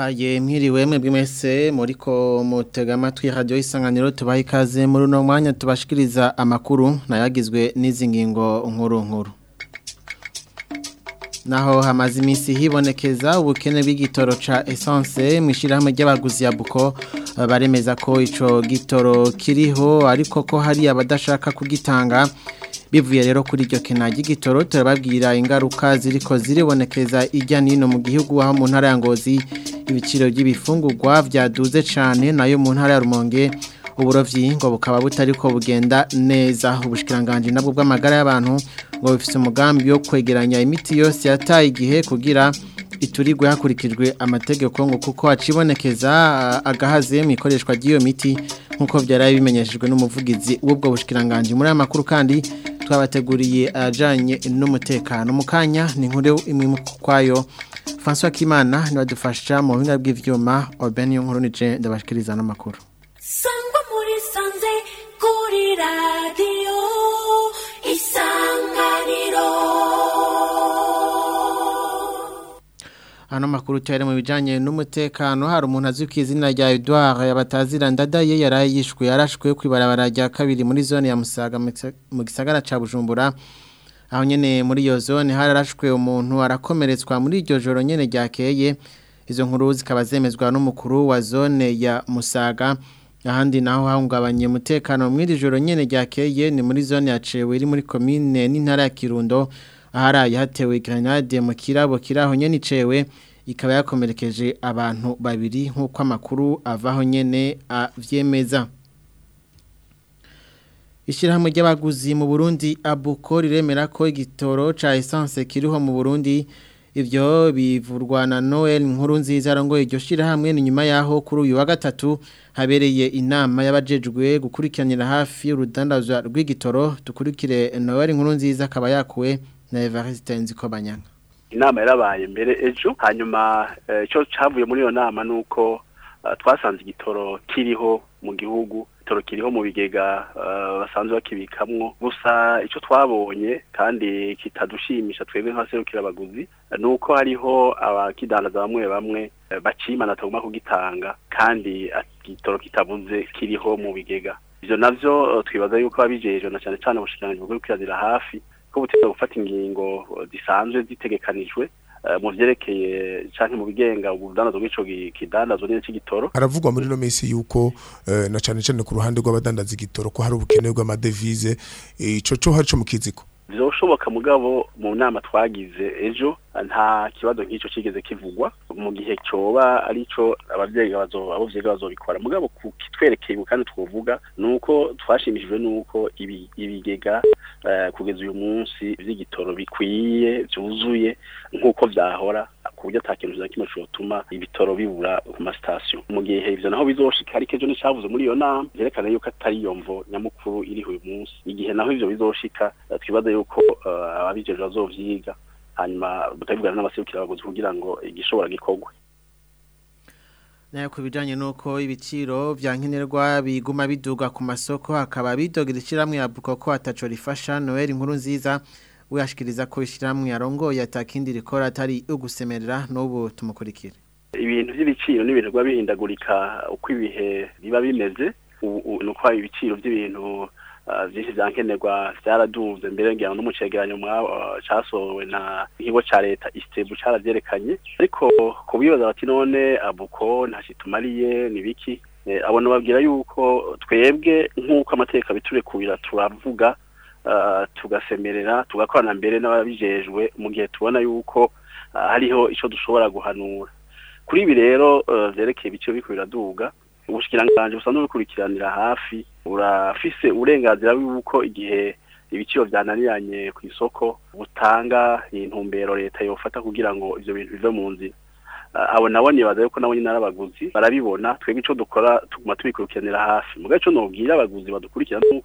Aye mwiriwe mwebwe mwese muriko mutega amatwi radio isanganiro tubaha ikaze muri uno mwanya tubashikiriza amakuru nayagizwe n'izi ngingo nkuru nkuru naho hamaze iminsi hibonekeza ubukene bw'igitoro ca essence mu ishyirahamwe ry'abaguzi ya buko baremeza ko ico gitoro kiriho ariko ko hari abadashaka kugitanga bivuye rero kuri iryo kena ry'igitoro turababwira ingaruka ziriko ziribonekeza ijya n'ino mu gihugu aho mu ntara ya ngozi ibiciro by'ibifungurwa byaduze cyane nayo mu ntara ya rumonge uburovyi ngo bukaba ko bugenda neza ubushikiranganje nabwo bw'amagara y'abantu ngo bifise umugambi wo kwegeranya imiti yose yataye igihe kugira iturigwe hakurikijwe amategeko ngo kuko acibonekeza agahaze mu ikoreshwa ry'iyo miti nk'uko byari bimenyeshejwe n'umuvugizi w'ubwo bushikiranganje muri aya makuru kandi twabateguriye ajanye n'umutekano mukanya kanya ni nkuru imwe kwayo François Kimana ntibadufasha mu buhinga bw'ibyuma Orben y'inkuru nije ndabashikiriza n'amakuru sangwa muri sanze kuri radiyo isanganiro ano makuru cyari mu bijyanye n'umutekano hari umuntu azwi ku izina rya Edouard yabatazira ndadaye yari yishwe yarashwe ku ibarabara rya kabiri muri zone ya Musaga mu gisagara cya Bujumbura aho nyene muri iyo zone hararashwe umuntu arakomeretswa muri iryo joro nyene ryakeye izo nkuru zikaba zemezwa n'umukuru wa zone ya Musaga ahandi naho hahungabanye umutekano iri joro nyene ryakeye ni muri zone ya Cewe iri muri commune n'intara ya Kirundo aharaye hatewe grenade mu kirabo kiraho nyene Cewe ikaba yakomerekeje abantu babiri nk'uko amakuru avaho nyene avyemeza Ishyirahamwe ry'abaguzi mu Burundi Abuko riremera ko igitoro ca essence kiriho mu Burundi ivyo bivurwana Noel nkuru nziza arongoye iryo shirahamwe ni nyuma yaho kuri uyu wa gatatu habereye inama y'abajejwe gukurikiranira hafi urudandazwa rw'igitoro tukurikire Noel nkuru nziza akaba yakuwe na Evariste Nzikobanyanga inama yarabaye mbere ejo hanyuma eh, icyo cyavuye muri iyo nama nuko eh, twasanze igitoro kiriho mu gihugu igitoro kiriho mu bigega uh, basanzwe bakibikamwo gusa icyo twabonye kandi kitadushimisha twebwe nk'abaserukira abaguzi ni uko hariho abakidandaza bamwe bamwe uh, bakimana tagomba kugitanga kandi igitoro kitabuze kiriho mu bigega ibyo nabyo uh, twibaza yuko ababijejwe na cyane cyane ubushikiranganji bwo kwirazira hafi ko butegura gufata ingingo zisanzwe zitegekanijwe Eh, mu vyerekeye canke mu bigenga ubudandazo bw'ico kidandazo n'ico gitoro haravugwa muri no minsi yuko eh, na cane cane ku ruhande rw'abadandaza igitoro ko hari ubukene bw'amadevize eh, ico co harico mu kiziko byoshoboka mugabo mu nama twagize ejo nta kibazo nk'icyo kigeze kivugwa mu gihe cyoba cyo ababyeyi ababyeyi bazobikora mugabo kitwerekeye kandi twovuga ni uko twashimishijwe n'uko ibigega eh, kugeza uyu munsi by'igitoro bikwiye byuzuye nk'uko byahora ku buryo nta kintu na kimwe ibitaro bibura ku masitasiyo mu gihe ibyo naho bizoshika ariko ejo n'icavuze muri iyo nama byerekana yuko atari iyo mvo nyamukuru iriho uyu munsi igihe naho ibyo bizoshika eh, twibaza yuko eh, ababijeje bazobyiga hanyuma tutavugana n'abaserukira abaguzi kugira ngo igishobora gikorwe nayo ku bijyanye n'uko ibiciro bya nkenerwa biguma biduga ku masoko hakaba bidogera ishyirahamwe ya buko ko ataco rifasha noel inkuru nziza we ko ishyirahamwe yarongoye atakindi rikora atari ugusemerera n'ubu tumukurikire ibintu by'ibiciro n'ibintu biba bihindagurika uko ibihe biba bimeze ubu ni uko ibiciro by'ibintu byinshi uh, bya nkenerwa byaraduze mbere ngira ngo n'umucegeranyo uh, cyasohowe na ikigo cya leta isitebu cyarabyerekanye ariko ku bibaza bati none abuko nta kitumariye ni biki eh, abona babwira yuko twebwe nk'uko amateka biturekubira turavuga Eh, tugasemerera tugakorana mbere n'ababijejwe mu gihe tubona yuko eh, hariho icyo dushobora guhanura kuri ibi rero byerekeye eh, ibice biko duga ubushyikirangange busanzwe bukurikiranira hafi urafise uburenganzira bw'uko igihe ibiciro byananiranye ku isoko butanga intumbero leta yofata kugira ngo ibyo bintu bive mu nzira abo nabo nibaza yuko nabo nyine ari abaguzi barabibona twebwe icyo dukora tuguma tubikurikiranira hafi mugabo icyo nubwira abaguzi badukurikira ni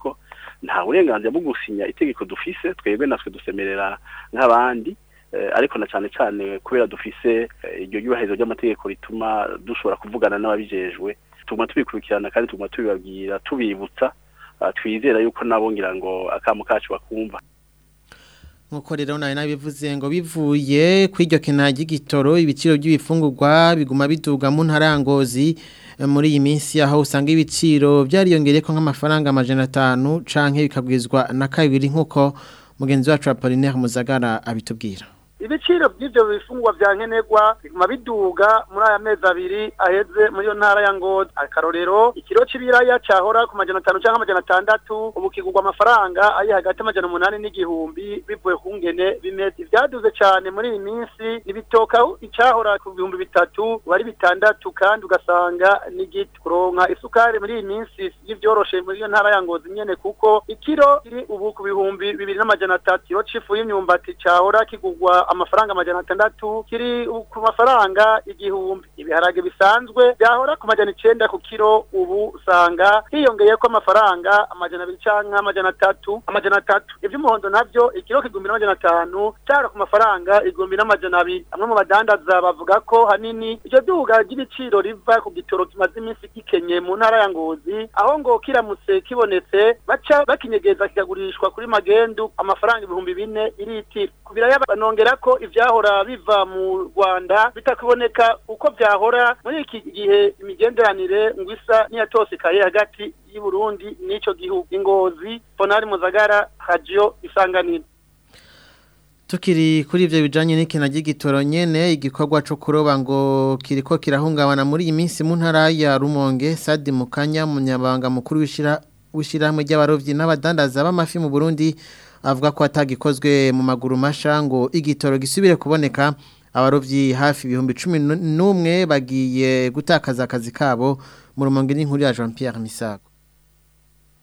nta burenganzira bwo gusinya itegeko dufise twebwe natwe dusemerera nk'abandi eh, ariko na cyane cyane kubera dufise eh, iryo ryubahirizo ry'amategeko rituma dushobora kuvugana n'ababijejwe tuguma tubikurikirana kandi tuguma tubibabwira tubibutsa ah, twizera yuko nabo ngira ngo akamu kacu bakumva nkuko rero nawe nabivuze ngo bivuye ku iryo kena ibiciro by'ibifungurwa biguma biduga mu ntarangozi eh, muri iyi minsi aho usanga ibiciro byariyongereye ko nk'amafaranga amajana atanu cyangwa bikabwizwa na kabiri nk'uko mugenzi wacu wa Pauline Muzagara abitubwira ibiciro by'ibyo bifungwa bya nkenerwa biguma biduga muri aya mezi abiri aheze muri iyo ntara ya ngozi akarorero ikiro cy'ibiraya cyahora ku majana atanu cyangwa amajana atandatu ubu kigurwa amafaranga ari hagati y'amajana umunani n'igihumbi bivuye ku ngene bimeze ibyaduze cyane muri iyi minsi ibitoka icyahora ku bihumbi bitatu wari bitandatu kandi ugasanga n'igiti kuronka isukari muri iyi minsi y'ibyoroshe muri iyo ntara ya ngozi nyene kuko ikiro iri ubu ku bihumbi bibiri n'amajana atatu ikiro cy'ifu y'imyumbati cyahora kigurwa amafaranga amajana atandatu kiri ku mafaranga igihumbi ibiharage bisanzwe byahora ku majana icenda ku kiro ubu usanga hiyongeye ko amafaranga amajana abiri canke amajana atatu amajana atatu ivy'umuhondo navyo ikiro kigumbi n'amajana atanu cara ku mafaranga igumbi n'amajana abiri amwe mu badandaza bavuga ko hanini iryo duga ry'ibiciro riva ku gitoro kimaze iminsi gikenye mu ntara ya ngozi aho ngo kiramutse kibonetse baca bakinyegeza kikagurishwa kuri magendu amafaranga ibihumbi bine iritiro birayaba nongera ko ibyahora biva mu Rwanda bitakiboneka uko byahora muri iki gihe imigenderanire ngwisa n'iyatosekaye hagati y’i Burundi n’icyo gihugu ingozi Bonari Muzagara Radio Isanganiro Tukiri kuri ibyo bijyanye’ n'ikina ry'igitoro nyene igikorwa cyo kuroba ngo kiriko kirahungabana muri iyi minsi mu ntara ya Rumonge Sadi Mukanya munyabanga mukuru wishira wishira n'abadandaza b'amafi mu Burundi avuga ko atagikozwe mu maguru mashango igitoro gisubire kuboneka abarobyi hafi ibihumbi cumi n'umwe bagiye gutakaza akazi kabo mu rumonge n'inkuru ya jean Pierre Misago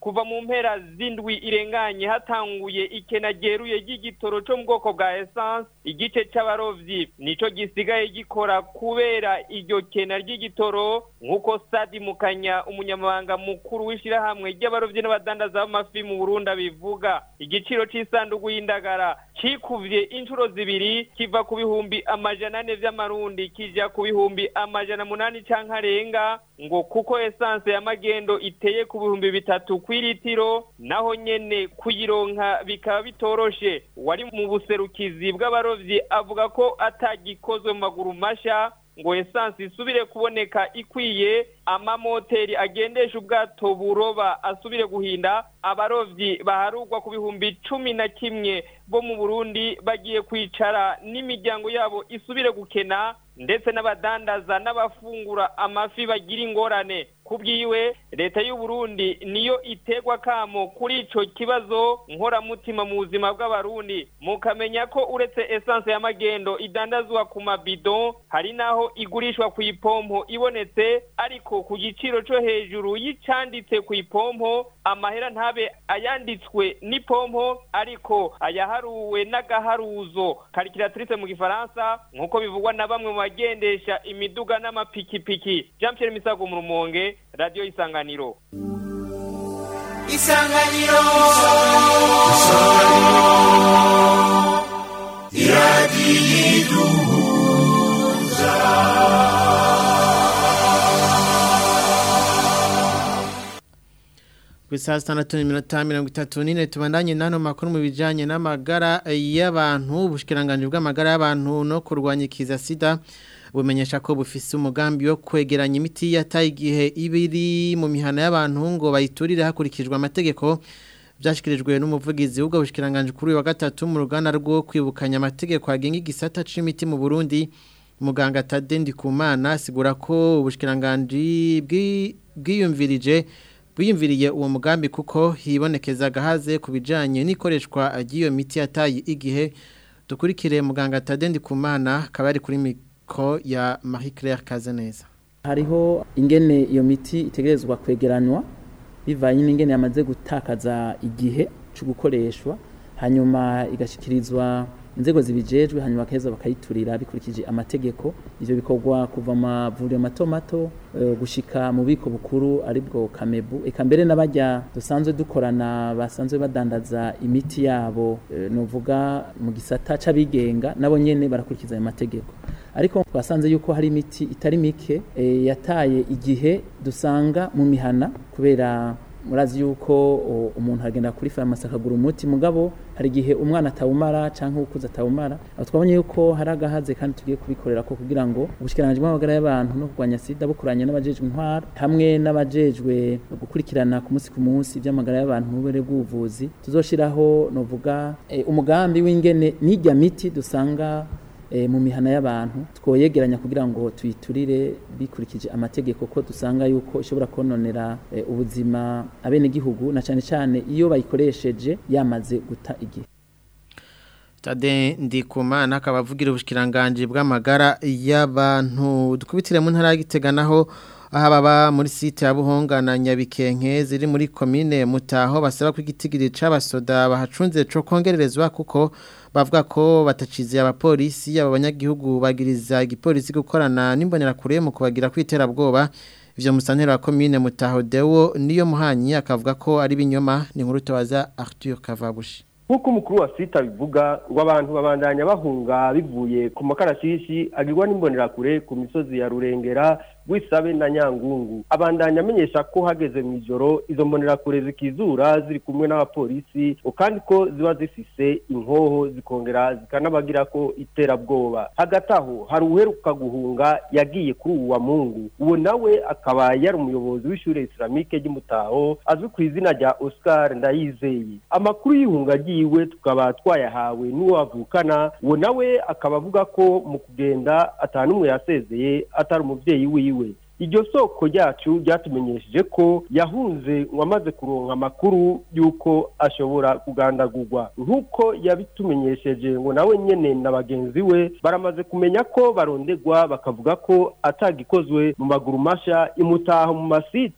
kuva mu mpera z'indwi irenganye hatanguye ikena ryeruye ry'igitoro cyo mu bwoko bwa esanse igice cy'abarovyi nico gisigaye gikora kubera iryo kena ry'igitoro nk'uko sadi mukanya umunyamabanga mukuru w'ishirahamwe ry'abarovyi n'abadandaza b'amafi mu burundi abivuga igiciro cy'isanduku y'indagara kikuvye inshuro zibiri kiva ku bihumbi amajana ane vy'amarundi kija ku bihumbi amajana munani cyangwa arenga ngo kuko esanse ya magendo iteye ku bihumbi bitatu kw'iritiro naho nyene kuyironka bikaba bitoroshe wari mu buserukizi bw'abarovyi avuga ko atagikozwe mu maguru mashya ngo esansi isubire kuboneka ikwiye amamoteri agendesha ubwato buroba asubire guhinda abarovyi baharugwa ku bihumbi cumi na kimwe bo mu burundi bagiye kwicara n'imiryango yabo isubire gukena ndetse n'abadandaza n'abafungura amafi bagira ingorane ku bwiwe leta y'u Burundi niyo itegwa kamo kuri icyo kibazo nkoramutima mu buzima bw'abarundi mukamenya ko uretse esanse ya magendo idandazwa ku mabido hari naho igurishwa ku ipompo ibonetse ariko ku giciro cyo hejuru y'icanditse ku ipompo amahera ntabe ayanditswe n'ipompo ariko ayaharuwe n'agaharuzo karikiratirise mu gifaransa nk'uko bivugwa na bamwe mu abagendesha imiduga n'amapikipiki jean pierre misago mu rumonge radiyo isanganiro isanganiro iradiyo iduhuza saa sitandatu n'iminota mirongo itatu n'ine tubandanye n'ano makuru mu bijyanye n'amagara y'abantu ubushyikirangange bw'amagara y'abantu no kurwanya ikiza sida bumenyesha ko bufise umugambi wo kwegeranya imiti yataye igihe ibiri mu mihana y'abantu ngo bayiturire hakurikijwe amategeko byashyikirijwe n'umuvugizi w'ubwo bushyikirangange kuri uyu wa gatatu mu ruganda rwo kwibukanya amategeko agenga igisata c'imiti mu burundi muganga tadendi kumana asigura ko ubushyikirangange bwiyumvirije rwiyumviriye uwo mugambi kuko hibonekeza agahaze ku bijyanye n'ikoreshwa ry'iyo miti yataye igihe dukurikire muganga tadendi ku mwana akaba kuri miko ya marie claire kazeneza hariho ingene iyo miti itegerezwa kwegeranwa bivanye n'ingene yamaze gutakaza igihe cyo gukoreshwa hanyuma igashyikirizwa inzego zibijejwe hanyuma bakaheza bakayiturira bikurikije amategeko ivyo bikorwa kuva amavuriro mato mato uh, gushika mu biko bukuru aribwo kamebu eka mbere n'abajya dusanzwe dukorana basanzwe badandaza imiti yabo uh, eh, novuga mu gisata c'abigenga nabo nyene barakurikiza ayo mategeko ariko twasanze yuko hari imiti itari mike e, yataye igihe dusanga mu mihana kubera murazi yuko umuntu agenda kuri farumasi akagura umuti mugabo hari igihe umwana atawumara cyangwa ukuze atawumara twabonye yuko hari agahaze kandi tugiye kubikorera ko kugira ngo ubushyikiranganji bw'amagara y'abantu no kurwanya sida bukoranye n'abajejwe intwaro hamwe n'abajejwe gukurikirana ku munsi ku munsi by’amagara y'abantu mu bw'ubuvuzi tuzoshiraho novuga eh, umugambi w'ingene n'ijya miti dusanga Eh, mu mihana y'abantu twoyegeranya kugira ngo tuyiturire bikurikije amategeko ko dusanga yuko ishobora kononera eh, ubuzima abenegihugu na cyane cyane iyo bayikoresheje yamaze guta igihe Tade Ndikumana akabavugira ubushikiranganje bw'amagara y'abantu dukubitire mu ntara y'Igitega naho aha baba muri site ya buhonga na nyabikenke ziri muri komine mutaho basaba ko igitigiri cy'abasoda bahacunze cyo kongererezwa kuko bavuga ko bataciziye abapolisi yaba banyagihugu bagiriza igipolisi gukorana n’imbonera kure mu kubagira kw'iterabwoba ibyo musantera wa komine mutaho dewo niyo muhanyi akavuga ko ari binyoma ni nkuru tabaza Arthur Kavabushi nk'uko umukuru wa sita bivuga ngo abantu babandanya bahunga bivuye ku makarashishi agirwa n'imbonerakure ku misozi ya rurengera wisabe na nyangungu abandanya amenyesha ko hageze mu ijoro izo mbonerakure zikizura ziri kumwe n'abapolisi kandi ko ziba zifise inkoho zikongera zikanabagira ko iterabwoba hagati aho hari uheruka guhunga yagiye kuri uwo wa mungu uwo nawe akaba yari umuyobozi w'ishuri isilamike ry'umutaho azwi ku izina rya oscar ndayizeye amakuru y'ihunga agiwe tukaba twayahawe n'uwo bavukana uwo nawe akaba avuga ko mu kugenda atanu n'umwe yasezeye atari umubyeyi wiwe iryo soko ryacu ryatumenyesheje ko yahunze uwamaze kuronka amakuru y'uko ashobora kugandagurwa nk'uko yabitumenyesheje ngo nawe nyine na bagenzi we baramaze kumenya ko barondegwa bakavuga ko atagikozwe mu maguru mashya imutaha mu masite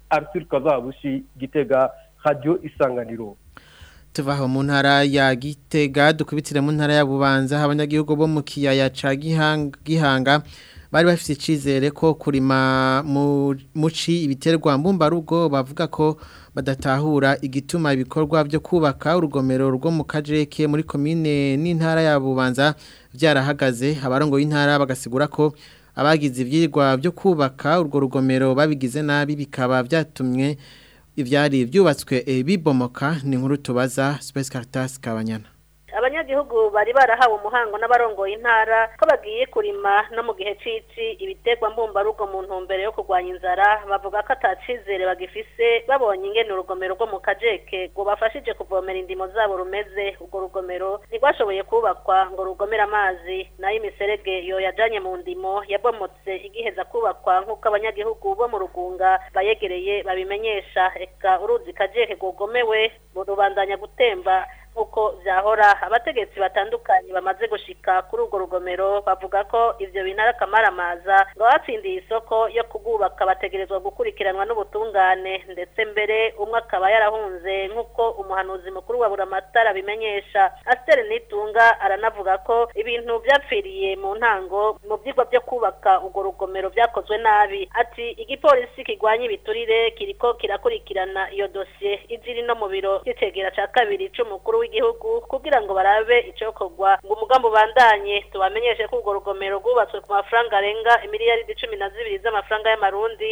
Arthur Kazabushi Gitega Radio Isanganiro tuvaho mu ntara ya Gitega dukubitire mu ntara ya Bubanza abanyagihugu bo mu kiyaya ca Gihanga bari bafite icyizere ko kurima muci ibiterwa mbumbarugo bavuga ko badatahura igituma ibikorwa byo kubaka urugomero rwo mu kajeke muri komine n'intara ya bubanza byarahagaze abarongo y'intara bagasigura ko abagize ibyirwa byo kubaka urwo rugomero babigize nabi bikaba byatumye ibyari byubatswe eh, bibomoka ni nkuru tubaza Space Caritas Kabanyana abanyagihugu bari barahawe umuhango n'abarongoye intara ko bagiye kurima no mu gihe cici ibiterwa mbumbarugo mu ntumbero yo kurwanya inzara bavuga ko atacizere bagifise babonye ingene urugomero rwo mu kajeke bafashije kuvomera indimo zabo rumeze urwo rugomero ntirwashoboye kubakwa ngo rugomere amazi nayo imiserege yoyajanye mu ndimo yabomotse igiheza kubakwa nk'uko abanyagihugu bo mu rugunga bayegereye babimenyesha eka uruzi kajeke rwogomewe rubandanya gutemba nk'uko byahora abategetsi batandukanye bamaze gushika kuri urwo rugomero bavuga ko ibyo bintara kamaramaza ngo abatsindiye isoko yo kubwubaka bategerezwa gukurikiranwa n'ubutungane ndetse mbere umwe akaba yarahunze nk'uko umuhanuzi mukuru wa buramatara abimenyesha asiteri nitunga aranavuga ko ibintu byapfiriye mu ntango mu byigwa byo kubaka urwo rugomero byakozwe nabi ati igipolisi kirwanya ibiturire kiriko kirakurikirana iyo dosiye iziri no mu biro cy'itegera cya kabiri cy'umukuru w'igihugu kugira ngo barabe icokorwa ngo umugambi ubandanye tubamenyeshe ko urwo rugomero rwubatswe ku mafaranga arenga imiliyaridi cumi na zibiri z'amafaranga y'amarundi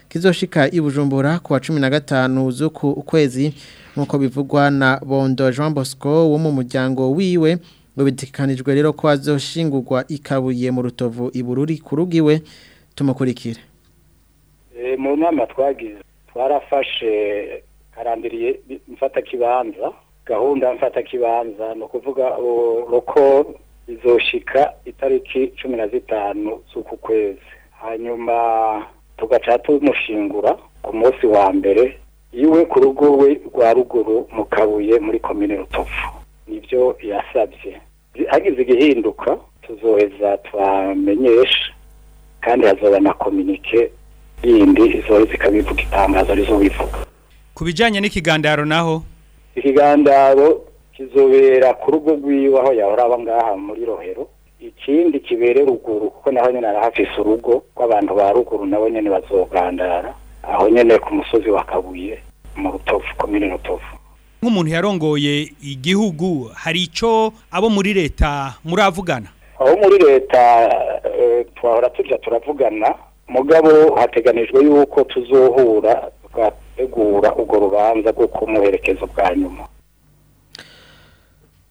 kizoshika i bujumbura ku wa cumi na gatanu z'ukwezi nk'uko bivugwa na bondo jean bosco wo mu muryango wiwe ngo bitekanijwe rero ko azoshingurwa ikabuye mu rutovu ibururi kurugiwe tumukurikire e, mu nama twagize twarafashe karambiriye mfata kibanza gahunda mfata kibanza ni ukuvuga uko izoshika itariki cumi na zitanu z'uku kwezi hanyuma tugaca tumushingura ku munsi wa mbere iwe ku rugo we rwa ruguru mu kabuye muri komine rutovu nibyo yasabye hagize igihinduka tuzoheza twamenyesha kandi hazoba na kominike yindi izoheza ikabivuga itangazo rizo bivuga ku bijyanye n'ikiganiro naho ikigandaro kizobera ku rugo rwiwe aho yahora aba ngaha muri rohero ikindi kibere ruguru kuko naho nyine arahafise urugo rw'abantu ba ruguru nabo nyine bazogandara aho nyine ku musozi wa kabuye mu rutovu komine rutovu nk'umuntu yarongoye igihugu hari icyo abo muri leta muravugana aho muri leta eh, twahora tujya turavugana mugabo hateganijwe yuko tuzohura gutegura urwo rubanza rwo kumuherekeza bwa nyuma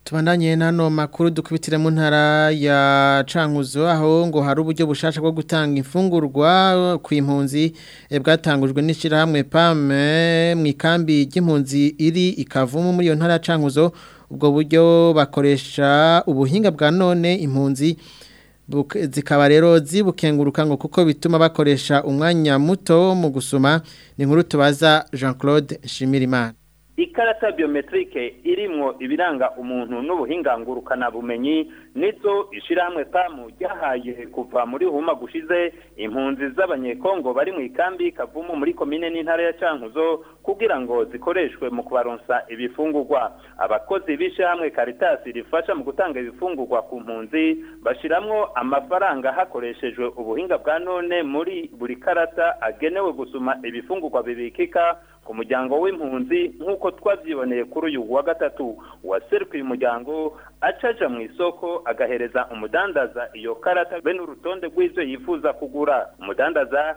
tubandanye n'ano makuru dukubitira mu ntara ya canguzo aho ngo hari uburyo bushasha bwo gutanga imfungurwa ku impunzi eh, bwatangujwe n'ishyirahamwe pame eh, mu ikambi ry'impunzi iri ikavumu muri iyo ntara ya cankuzo ubwo buryo bakoresha ubuhinga bwa none impunzi zikaba rero zibukenguruka ngo kuko bituma bakoresha umwanya muto mu gusoma ni nkuru tubaza Jean Claude Shimirimana ikarata biometrike irimo ibiranga umuntu n'ubuhingangurukanabumenyi nizo ishirahamwe pamu ryahaye kuva muri huma gushize impunzi z'abanyekongo bari mu ikambi kavumu muri komine n'intara ya cankuzo kugira ngo zikoreshwe mu kubaronsa ibifungugwa. abakozi b'ishirahamwe karitasi rifasha mu gutanga ibifungugwa ku mpunzi bashiramwo amafaranga hakoreshejwe ubuhinga bwa none muri buri karata agenewe gusuma ibifungurwa bibikika ku muryango w'impunzi nk'uko twabyiboneye kuri uyu wa gatatu uwaserukiye umuryango acaja mu isoko agahereza umudandaza iyo karata be n'urutonde rw'ivyo yifuza kugura umudandaza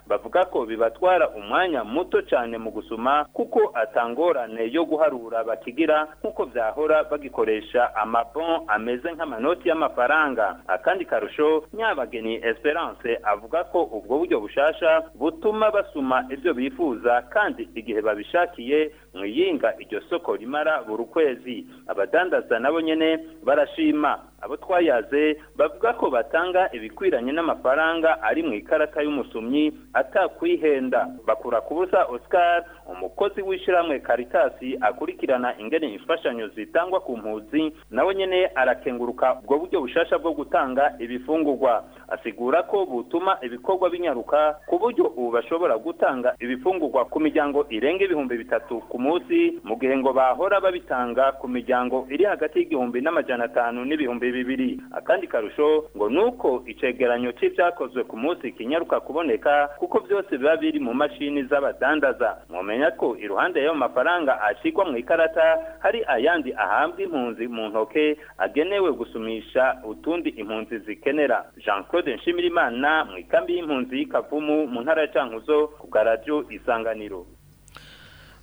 bavuga ko bibatwara umwanya muto cyane mu gusuma kuko atangorane yo guharura bakigira nk'uko byahora bagikoresha amabon ameze nk'amanoti y'amafaranga akandi karusho nyabageni esperance avuga ko ubwo buryo bushasha butuma basuma ibyo bifuza kandi igihe babishakiye mwiyinga iryo soko rimara buri kwezi abadandaza nabo nyene barashima abo twayaze bavuga ko batanga ibikwiranye n'amafaranga ari mu ikarita y'umusomyi atakwihenda bakura kubuza Oscar umukozi w'ishyirahamwe Karitasi akurikirana ingene imfashanyo zitangwa ku mpunzi nawe nyine arakenguruka ubwo buryo bushasha bwo gutanga ibifungurwa asigura ko butuma ibikorwa binyaruka ku buryo ubu bashobora gutanga ibifungurwa ku miryango irenga ibihumbi bitatu ku munsi mu gihe ngo bahora babitanga ku miryango iri hagati y'igihumbi n'amajana atanu n'ibihumbi bibiri akandi karusho ngo ni uko icegeranyo cy'ibyakozwe ku munsi kinyaruka kuboneka kuko byose biba biri mu mashini z'abadandaza mwamenya ko iruhande y'ayo mafaranga ashyirwa mu ikarata hari ayandi ahambwa impunzi mu ntoke agenewe gusumisha utundi impunzi zikenera jean claude claude nshimirimana mu ikambi y'impunzi y'ikavumu mu ntara ya cankuzo ku garadiyo isanganiro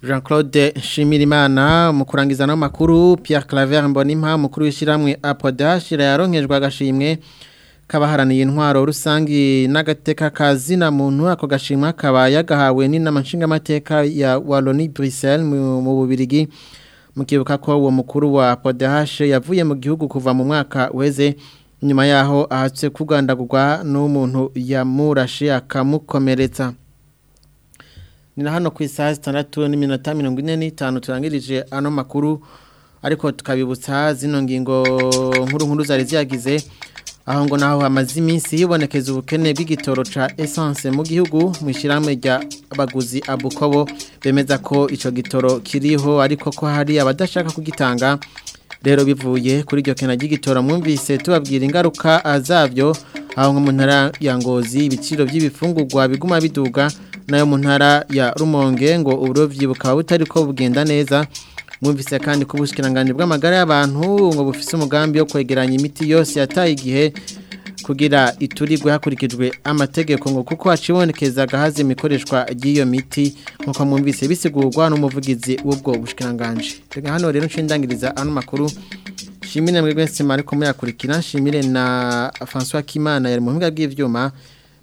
jean claude nshimirimana mu kurangiza n'amakuru Pierre claver mbonimpa umukuru w'ishyirahamwe apoda shira yaronkejwe agashimwe kabaharaniye intwaro rusange n'agateka ka zina muntu ako gashimwa kaba yagahawe n'inama nshingamateka ya Walloni Bruxelles mu bubirigi mukibuka ko uwo mukuru wa podahashe yavuye mu gihugu kuva mu mwaka weze nyuma yaho ahatse kugandagurwa n'umuntu yamurashe akamukomeretsa ni na hano ku isaha zitandatu n'iminota mirongo ine n'itanu turangirije ano makuru ariko tukabibutsa zino ngingo nkuru nkuru zari ziyagize aho ngo naho hamaze iminsi hibonekeza ubukene bw'igitoro cya esanse mu gihugu mu ishyirahamwe ry'abaguzi abukobo bemeza ko icyo gitoro kiriho ariko ko hari abadashaka kugitanga rero bivuye kuri iryo kena ry'igitora mwumvise tubabwira ingaruka zabyo aho nko mu ntara ya ngozi ibiciro by'ibifungurwa biguma biduga nayo mu ntara ya rumonge ngo uburobyi bukaba butari ko bugenda neza mwumvise kandi ko ubushyikirangange bw'amagara y'abantu ngo bufise umugambi wo kwegeranya imiti yose yataye igihe kugira iturigwe hakurikijwe amategeko ngo kuko hacibonekeza gahazi imikoreshwa ry'iyo miti nkuko mwumvise bisigurwa n'umuvugizi w'ubwo bushikiranganje rega hano rero ncindangiriza ano makuru shimire mwese mariko muyakurikira shimire na François Kimana yari mu mpinga bw'ivyuma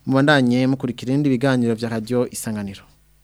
mubandanye mukurikira indi biganiro vya radio isanganiro